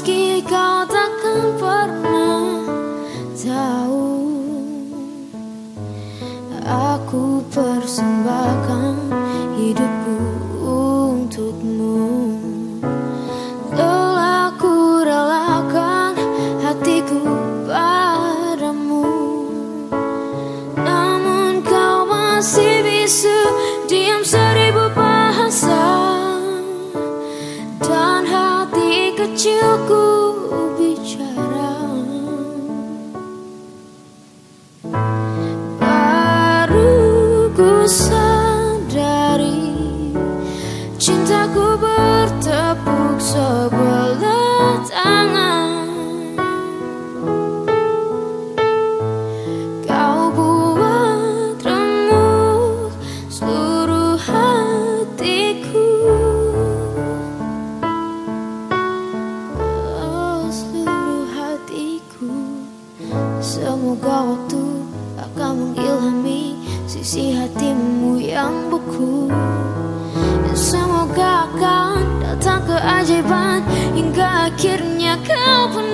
Meski kau takkan pernah tahu Aku persembahkan hidupku untukmu kecilku bicara. Baru ku sadari Cintaku bertepuk sebelah Semoga waktu akan mengilhami sisi hatimu yang beku. Dan semoga akan datang keajaiban hingga akhirnya kau pun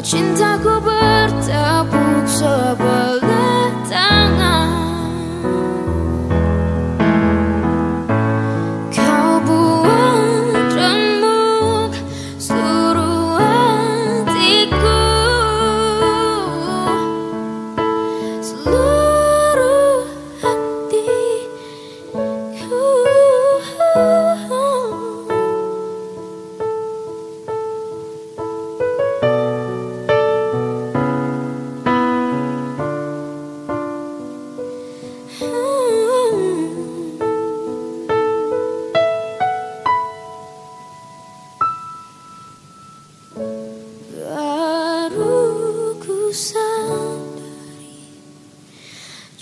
Cintaku bertepuk sebelah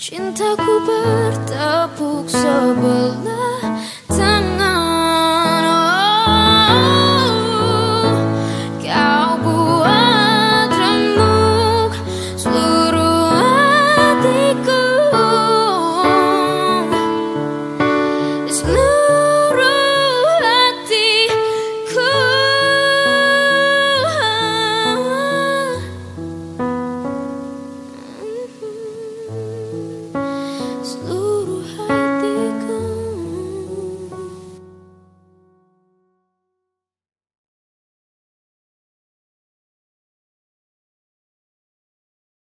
Cintaku bertepuk sebelah